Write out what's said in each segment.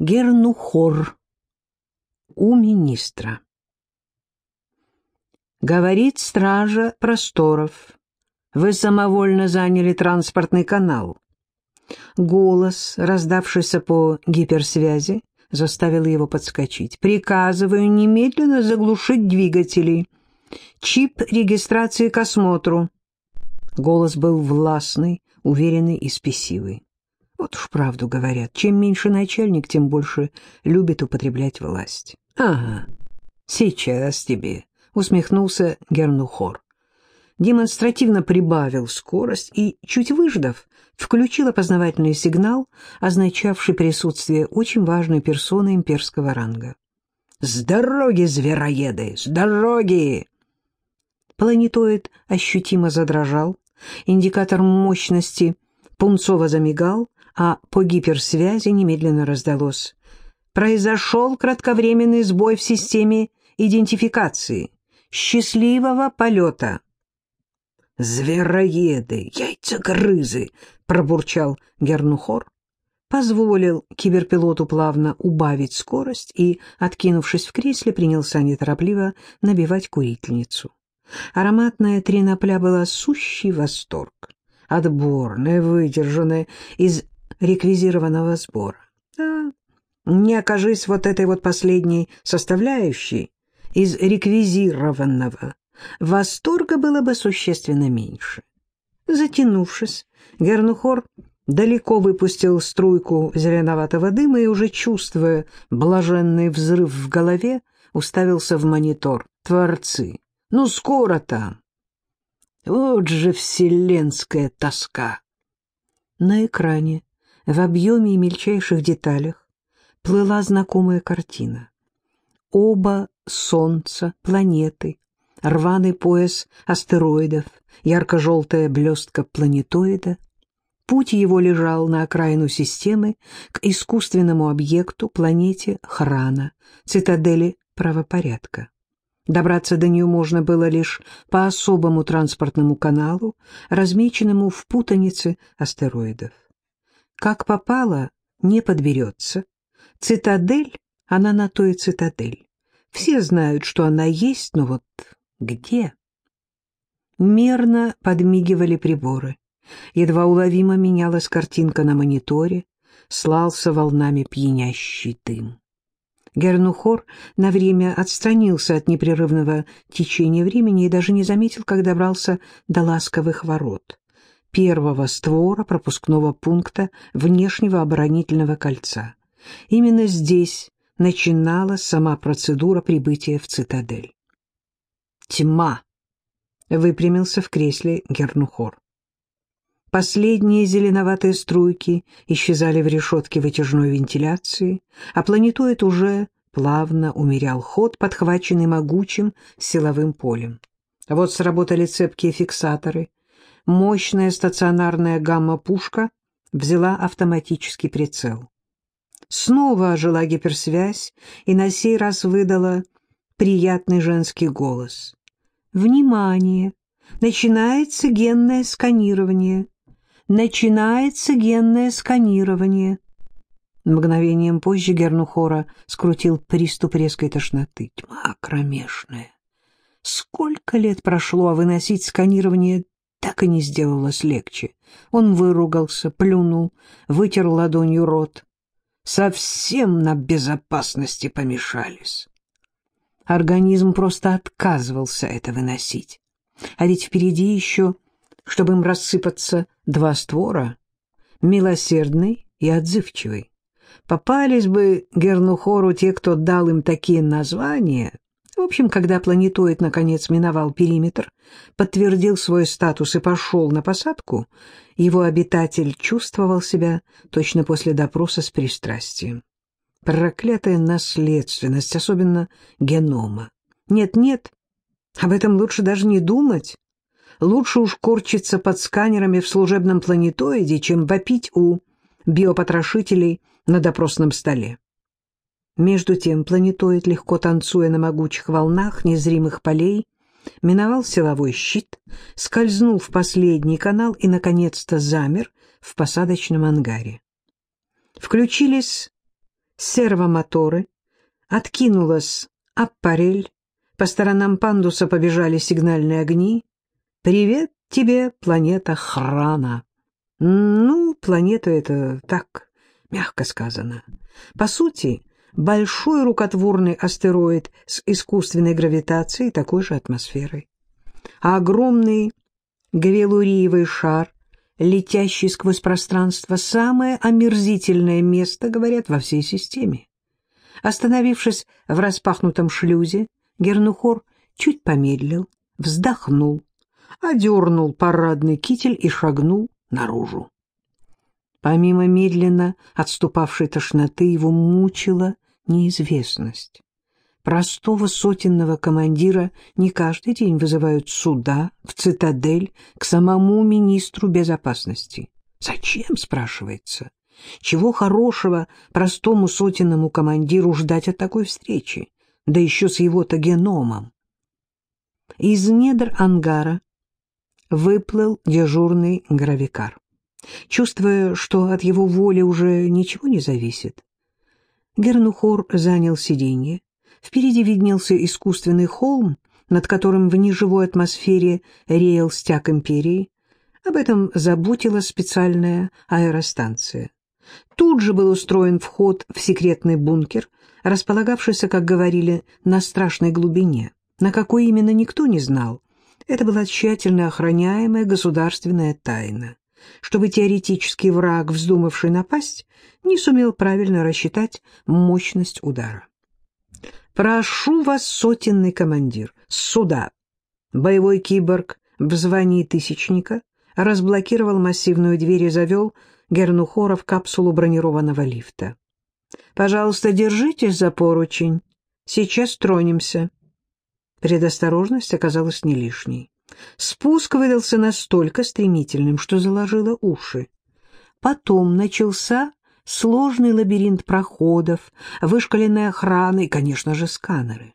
Гернухор у министра. Говорит стража просторов. Вы самовольно заняли транспортный канал. Голос, раздавшийся по гиперсвязи, заставил его подскочить. Приказываю немедленно заглушить двигатели. Чип регистрации к осмотру. Голос был властный, уверенный и спесивый. Вот уж правду говорят, чем меньше начальник, тем больше любит употреблять власть. — Ага, сейчас тебе, — усмехнулся Гернухор. Демонстративно прибавил скорость и, чуть выждав, включил опознавательный сигнал, означавший присутствие очень важной персоны имперского ранга. «С дороги, звероеды! С дороги!» Планетоид ощутимо задрожал, индикатор мощности пунцово замигал, а по гиперсвязи немедленно раздалось. Произошел кратковременный сбой в системе идентификации. Счастливого полета! «Звероеды, яйцегрызы!» — пробурчал Гернухор, позволил киберпилоту плавно убавить скорость и, откинувшись в кресле, принялся неторопливо набивать курительницу. Ароматная тринопля была сущий восторг, отборная, выдержанная, из реквизированного сбора. Да, не окажись вот этой вот последней составляющей из реквизированного, восторга было бы существенно меньше. Затянувшись, Гернухор далеко выпустил струйку зеленоватого дыма и, уже чувствуя блаженный взрыв в голове, уставился в монитор. «Творцы! Ну, скоро там!» Вот же вселенская тоска! На экране в объеме и мельчайших деталях плыла знакомая картина. Оба солнца, планеты, рваный пояс астероидов, ярко-желтая блестка планетоида. Путь его лежал на окраину системы к искусственному объекту, планете Храна, цитадели правопорядка. Добраться до нее можно было лишь по особому транспортному каналу, размеченному в путанице астероидов. Как попало, не подберется. Цитадель, она на то и цитадель. Все знают, что она есть, но вот где? Мерно подмигивали приборы. Едва уловимо менялась картинка на мониторе, слался волнами пьянящий дым. Гернухор на время отстранился от непрерывного течения времени и даже не заметил, как добрался до ласковых ворот первого створа пропускного пункта внешнего оборонительного кольца. Именно здесь начиналась сама процедура прибытия в цитадель. «Тьма!» — выпрямился в кресле Гернухор. Последние зеленоватые струйки исчезали в решетке вытяжной вентиляции, а планетоид уже плавно умерял ход, подхваченный могучим силовым полем. Вот сработали цепкие фиксаторы, мощная стационарная гамма-пушка взяла автоматический прицел. Снова ожила гиперсвязь и на сей раз выдала приятный женский голос. «Внимание! Начинается генное сканирование! Начинается генное сканирование!» Мгновением позже Гернухора скрутил приступ резкой тошноты. Тьма кромешная. Сколько лет прошло, а выносить сканирование так и не сделалось легче. Он выругался, плюнул, вытер ладонью рот. Совсем на безопасности помешались. Организм просто отказывался это выносить. А ведь впереди еще, чтобы им рассыпаться, два створа, милосердный и отзывчивый. Попались бы Гернухору те, кто дал им такие названия, в общем, когда планетоид наконец миновал периметр, подтвердил свой статус и пошел на посадку, его обитатель чувствовал себя точно после допроса с пристрастием. Проклятая наследственность, особенно генома. Нет-нет, об этом лучше даже не думать. Лучше уж корчиться под сканерами в служебном планетоиде, чем вопить у биопотрошителей на допросном столе. Между тем планетоид, легко танцуя на могучих волнах незримых полей, миновал силовой щит, скользнул в последний канал и, наконец-то, замер в посадочном ангаре. Включились сервомоторы, откинулась аппарель, по сторонам пандуса побежали сигнальные огни. «Привет тебе, планета Храна!» Ну, планета — это так, мягко сказано. По сути, большой рукотворный астероид с искусственной гравитацией и такой же атмосферой. А огромный гавелуриевый шар, летящий сквозь пространство, самое омерзительное место, говорят, во всей системе. Остановившись в распахнутом шлюзе, Гернухор чуть помедлил, вздохнул, одернул парадный китель и шагнул наружу. Помимо медленно отступавшей тошноты, его мучила неизвестность. Простого сотенного командира не каждый день вызывают суда в цитадель к самому министру безопасности. Зачем, спрашивается? Чего хорошего простому сотенному командиру ждать от такой встречи, да еще с его-то геномом? Из недр ангара выплыл дежурный гравикар. Чувствуя, что от его воли уже ничего не зависит, Гернухор занял сиденье. Впереди виднелся искусственный холм, над которым в неживой атмосфере реял стяг империи. Об этом заботила специальная аэростанция. Тут же был устроен вход в секретный бункер, располагавшийся, как говорили, на страшной глубине. На какой именно никто не знал. Это была тщательно охраняемая государственная тайна чтобы теоретический враг, вздумавший напасть, не сумел правильно рассчитать мощность удара. «Прошу вас, сотенный командир, сюда!» Боевой киборг в звании тысячника разблокировал массивную дверь и завел Гернухора в капсулу бронированного лифта. «Пожалуйста, держитесь за поручень. Сейчас тронемся». Предосторожность оказалась не лишней. Спуск выдался настолько стремительным, что заложило уши. Потом начался сложный лабиринт проходов, вышкаленная охрана и, конечно же, сканеры.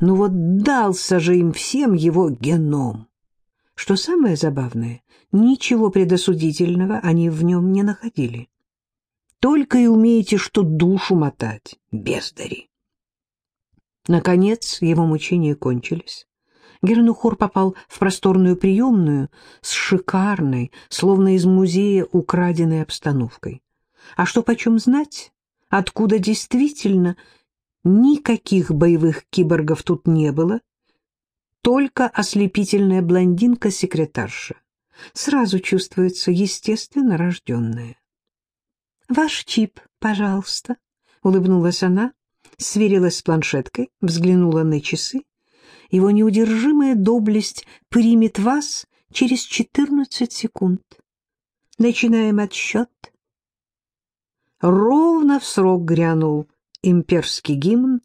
Ну вот дался же им всем его геном. Что самое забавное, ничего предосудительного они в нем не находили. Только и умеете, что душу мотать, бездари. Наконец его мучения кончились. Гернухор попал в просторную приемную с шикарной, словно из музея, украденной обстановкой. А что почем знать, откуда действительно никаких боевых киборгов тут не было, только ослепительная блондинка-секретарша. Сразу чувствуется естественно рожденная. «Ваш чип, пожалуйста», — улыбнулась она, сверилась с планшеткой, взглянула на часы его неудержимая доблесть примет вас через 14 секунд. Начинаем отсчет. Ровно в срок грянул имперский гимн,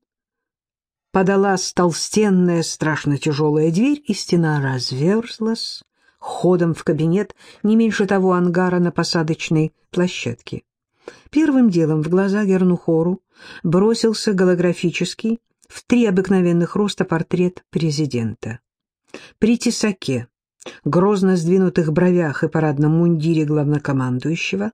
подалась толстенная, страшно тяжелая дверь, и стена разверзлась ходом в кабинет не меньше того ангара на посадочной площадке. Первым делом в глаза Гернухору бросился голографический в три обыкновенных роста портрет президента. При тесаке, грозно сдвинутых бровях и парадном мундире главнокомандующего,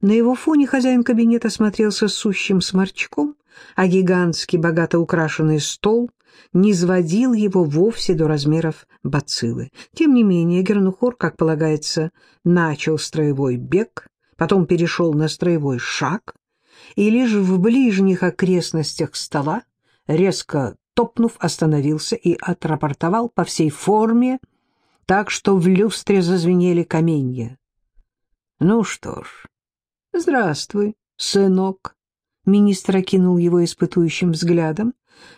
на его фоне хозяин кабинета смотрелся сущим сморчком, а гигантский, богато украшенный стол не сводил его вовсе до размеров бациллы. Тем не менее, Гернухор, как полагается, начал строевой бег, потом перешел на строевой шаг, и лишь в ближних окрестностях стола резко топнув, остановился и отрапортовал по всей форме, так что в люстре зазвенели каменья. «Ну что ж, здравствуй, сынок», — министр окинул его испытующим взглядом,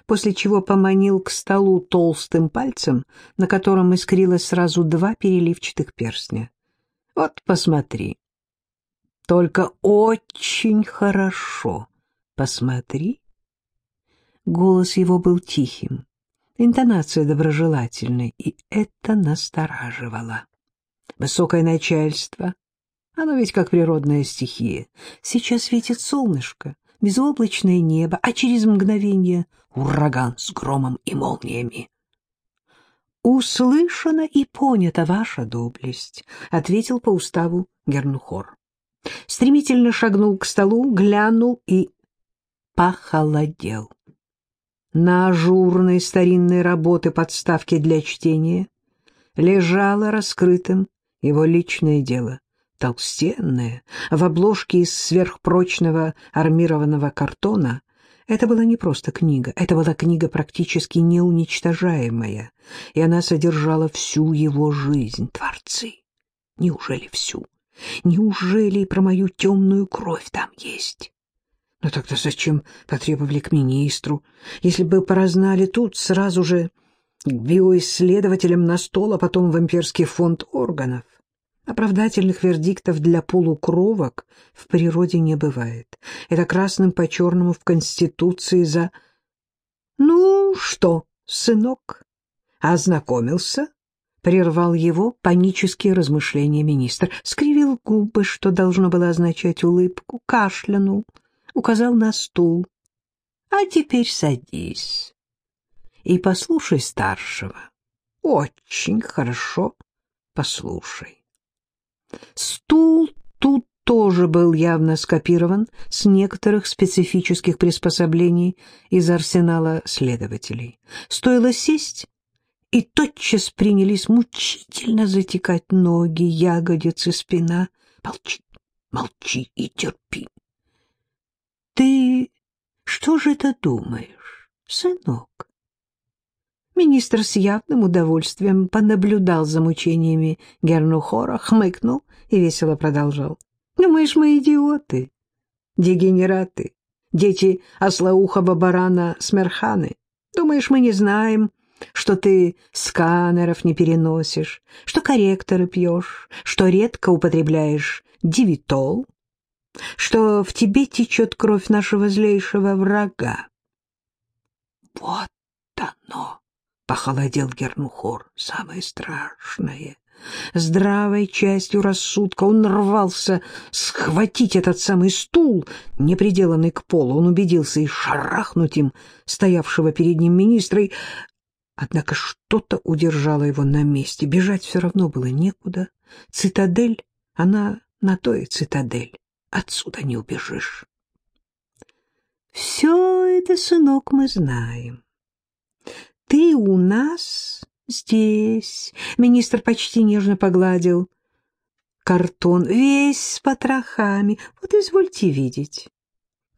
после чего поманил к столу толстым пальцем, на котором искрилось сразу два переливчатых перстня. «Вот посмотри. Только очень хорошо посмотри Голос его был тихим, интонация доброжелательной, и это настораживало. Высокое начальство, оно ведь как природная стихия. Сейчас светит солнышко, безоблачное небо, а через мгновение ураган с громом и молниями. «Услышана и понята ваша доблесть», — ответил по уставу Гернухор. Стремительно шагнул к столу, глянул и похолодел. На ажурной старинной работы подставки для чтения лежало раскрытым его личное дело, толстенное, в обложке из сверхпрочного армированного картона. Это была не просто книга, это была книга практически неуничтожаемая, и она содержала всю его жизнь. Творцы! Неужели всю? Неужели и про мою темную кровь там есть? Но ну тогда зачем потребовали к министру? Если бы поразнали тут, сразу же к биоисследователям на стол, а потом в имперский фонд органов. Оправдательных вердиктов для полукровок в природе не бывает. Это красным по черному в Конституции за... «Ну что, сынок, ознакомился?» Прервал его панические размышления министр. Скривил губы, что должно было означать улыбку, кашлянул, указал на стул. «А теперь садись и послушай старшего. Очень хорошо послушай». Стул тут тоже был явно скопирован с некоторых специфических приспособлений из арсенала следователей. Стоило сесть, и тотчас принялись мучительно затекать ноги, ягодицы, спина. Молчи, молчи и терпи. Ты что же это думаешь, сынок? Министр с явным удовольствием понаблюдал за мучениями Гернухора, хмыкнул и весело продолжал. Думаешь, мы идиоты, дегенераты, дети ослоухого барана Смерханы? Думаешь, мы не знаем, что ты сканеров не переносишь, что корректоры пьешь, что редко употребляешь дивитол, что в тебе течет кровь нашего злейшего врага. Вот оно, — похолодел Гернухор, — самое страшное. Здравой частью рассудка он рвался схватить этот самый стул, не приделанный к полу. Он убедился и шарахнуть им стоявшего перед ним министра, и Однако что-то удержало его на месте. Бежать все равно было некуда. Цитадель, она на то и цитадель. Отсюда не убежишь. Все это, сынок, мы знаем. Ты у нас здесь. Министр почти нежно погладил картон, весь с потрохами. Вот извольте видеть.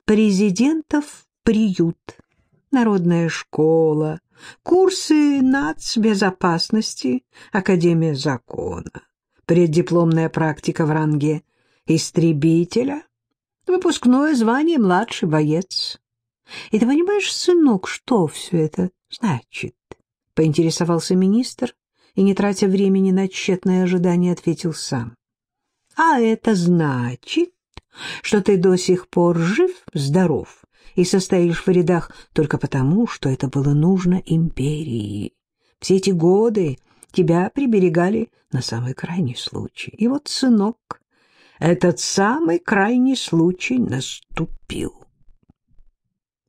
Президентов приют, народная школа, курсы нацбезопасности, Академия закона, преддипломная практика в ранге истребителя, выпускное звание младший боец. И ты понимаешь, сынок, что все это значит? Поинтересовался министр и, не тратя времени на тщетное ожидание, ответил сам. А это значит, что ты до сих пор жив, здоров и состоишь в рядах только потому, что это было нужно империи. Все эти годы тебя приберегали на самый крайний случай. И вот, сынок, этот самый крайний случай наступил.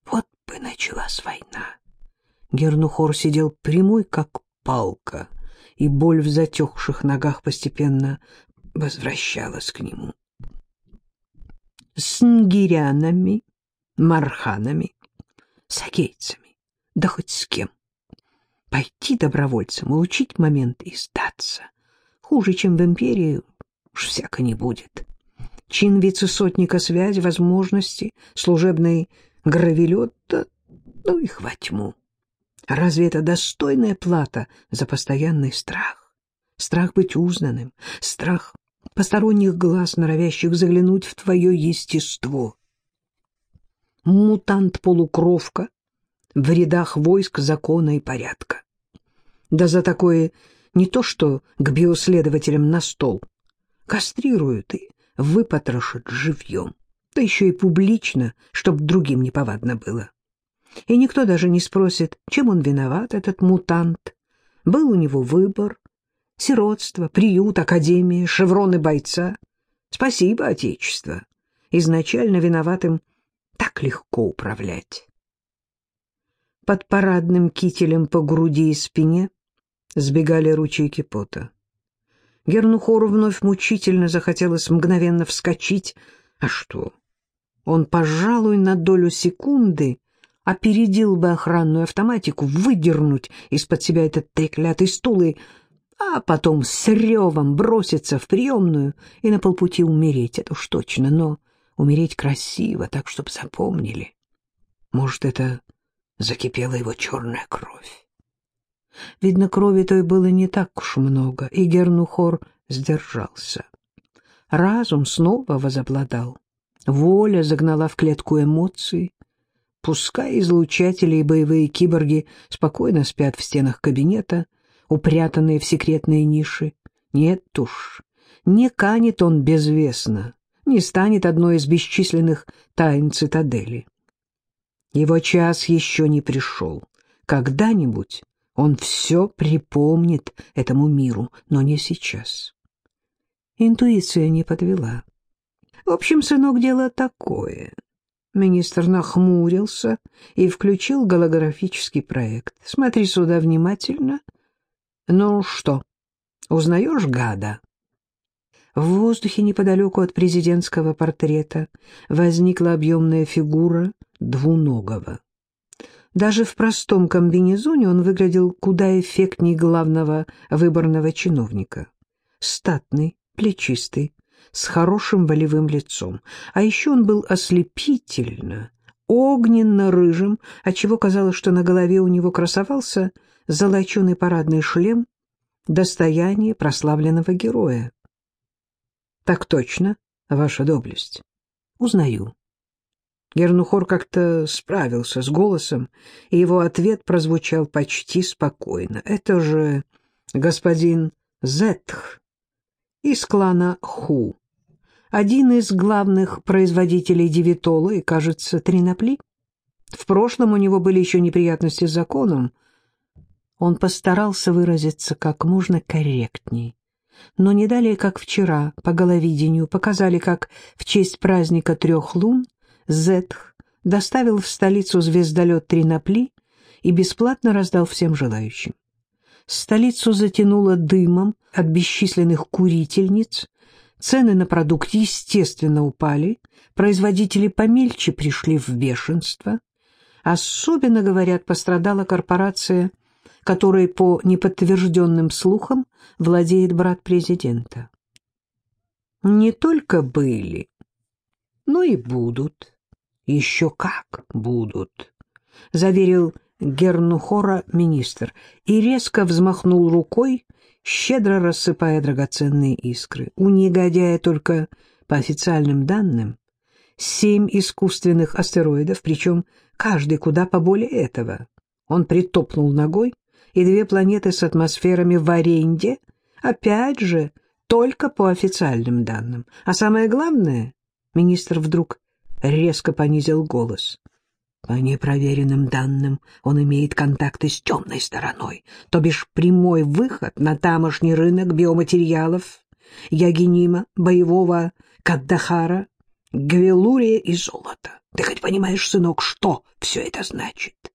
Вот бы началась война. Гернухор сидел прямой, как палка, и боль в затекших ногах постепенно возвращалась к нему. С нгирянами марханами, сагейцами, да хоть с кем. Пойти добровольцем, улучить момент и сдаться. Хуже, чем в империи, уж всяко не будет. Чин вице-сотника связи, возможности, служебный гравелет, да ну их во тьму. Разве это достойная плата за постоянный страх? Страх быть узнанным, страх посторонних глаз, норовящих заглянуть в твое естество мутант-полукровка в рядах войск закона и порядка. Да за такое не то что к биоследователям на стол. Кастрируют и выпотрошат живьем. Да еще и публично, чтоб другим неповадно было. И никто даже не спросит, чем он виноват, этот мутант. Был у него выбор. Сиротство, приют, академия, шевроны бойца. Спасибо, Отечество. Изначально виноватым так легко управлять. Под парадным кителем по груди и спине сбегали ручейки пота. Гернухору вновь мучительно захотелось мгновенно вскочить. А что? Он, пожалуй, на долю секунды опередил бы охранную автоматику, выдернуть из-под себя этот треклятый стул и... а потом с ревом броситься в приемную и на полпути умереть, это уж точно, но умереть красиво, так, чтобы запомнили. Может, это закипела его черная кровь. Видно, крови той было не так уж много, и Гернухор сдержался. Разум снова возобладал. Воля загнала в клетку эмоции. Пускай излучатели и боевые киборги спокойно спят в стенах кабинета, упрятанные в секретные ниши. Нет уж, не канет он безвестно, не станет одной из бесчисленных тайн цитадели. Его час еще не пришел. Когда-нибудь он все припомнит этому миру, но не сейчас. Интуиция не подвела. В общем, сынок, дело такое. Министр нахмурился и включил голографический проект. Смотри сюда внимательно. Ну что, узнаешь гада? В воздухе неподалеку от президентского портрета возникла объемная фигура двуногого. Даже в простом комбинезоне он выглядел куда эффектнее главного выборного чиновника. Статный, плечистый, с хорошим волевым лицом. А еще он был ослепительно, огненно-рыжим, отчего казалось, что на голове у него красовался золоченый парадный шлем, достояние прославленного героя. «Так точно, ваша доблесть. Узнаю». Гернухор как-то справился с голосом, и его ответ прозвучал почти спокойно. «Это же господин Зетх из клана Ху, один из главных производителей девитола и, кажется, тринопли. В прошлом у него были еще неприятности с законом. Он постарался выразиться как можно корректней. Но не далее, как вчера, по головидению, показали, как в честь праздника трех лун Зетх доставил в столицу звездолет Тринопли и бесплатно раздал всем желающим. Столицу затянуло дымом от бесчисленных курительниц, цены на продукт естественно упали, производители помельче пришли в бешенство. Особенно, говорят, пострадала корпорация, которой, по неподтвержденным слухам, владеет брат президента. Не только были, но и будут. Еще как будут, заверил Гернухора министр и резко взмахнул рукой, щедро рассыпая драгоценные искры. У негодяя только, по официальным данным, семь искусственных астероидов, причем каждый куда поболее этого. Он притопнул ногой, и две планеты с атмосферами в аренде, опять же, только по официальным данным. А самое главное, министр вдруг резко понизил голос. По непроверенным данным, он имеет контакты с темной стороной, то бишь прямой выход на тамошний рынок биоматериалов, ягенима, боевого каддахара, гвелурия и золота. Ты хоть понимаешь, сынок, что все это значит?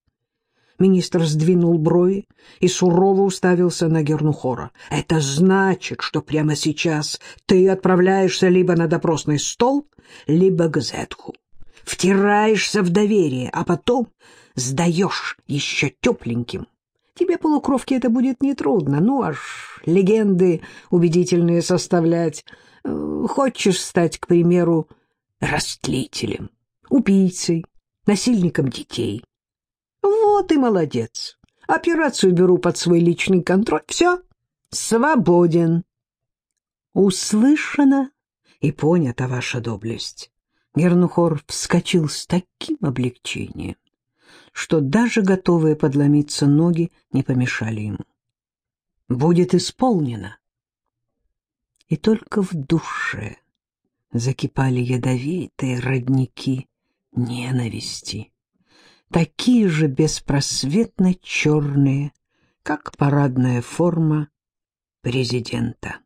Министр сдвинул брови и сурово уставился на Гернухора. «Это значит, что прямо сейчас ты отправляешься либо на допросный стол, либо к Зетху. Втираешься в доверие, а потом сдаешь еще тепленьким. Тебе, полукровки, это будет нетрудно. Ну, аж легенды убедительные составлять. Э, хочешь стать, к примеру, растлителем, убийцей, насильником детей. Вот и молодец. Операцию беру под свой личный контроль. Все, свободен. Услышано и понята ваша доблесть. Гернухор вскочил с таким облегчением, что даже готовые подломиться ноги не помешали ему. Будет исполнено. И только в душе закипали ядовитые родники ненависти такие же беспросветно черные, как парадная форма президента.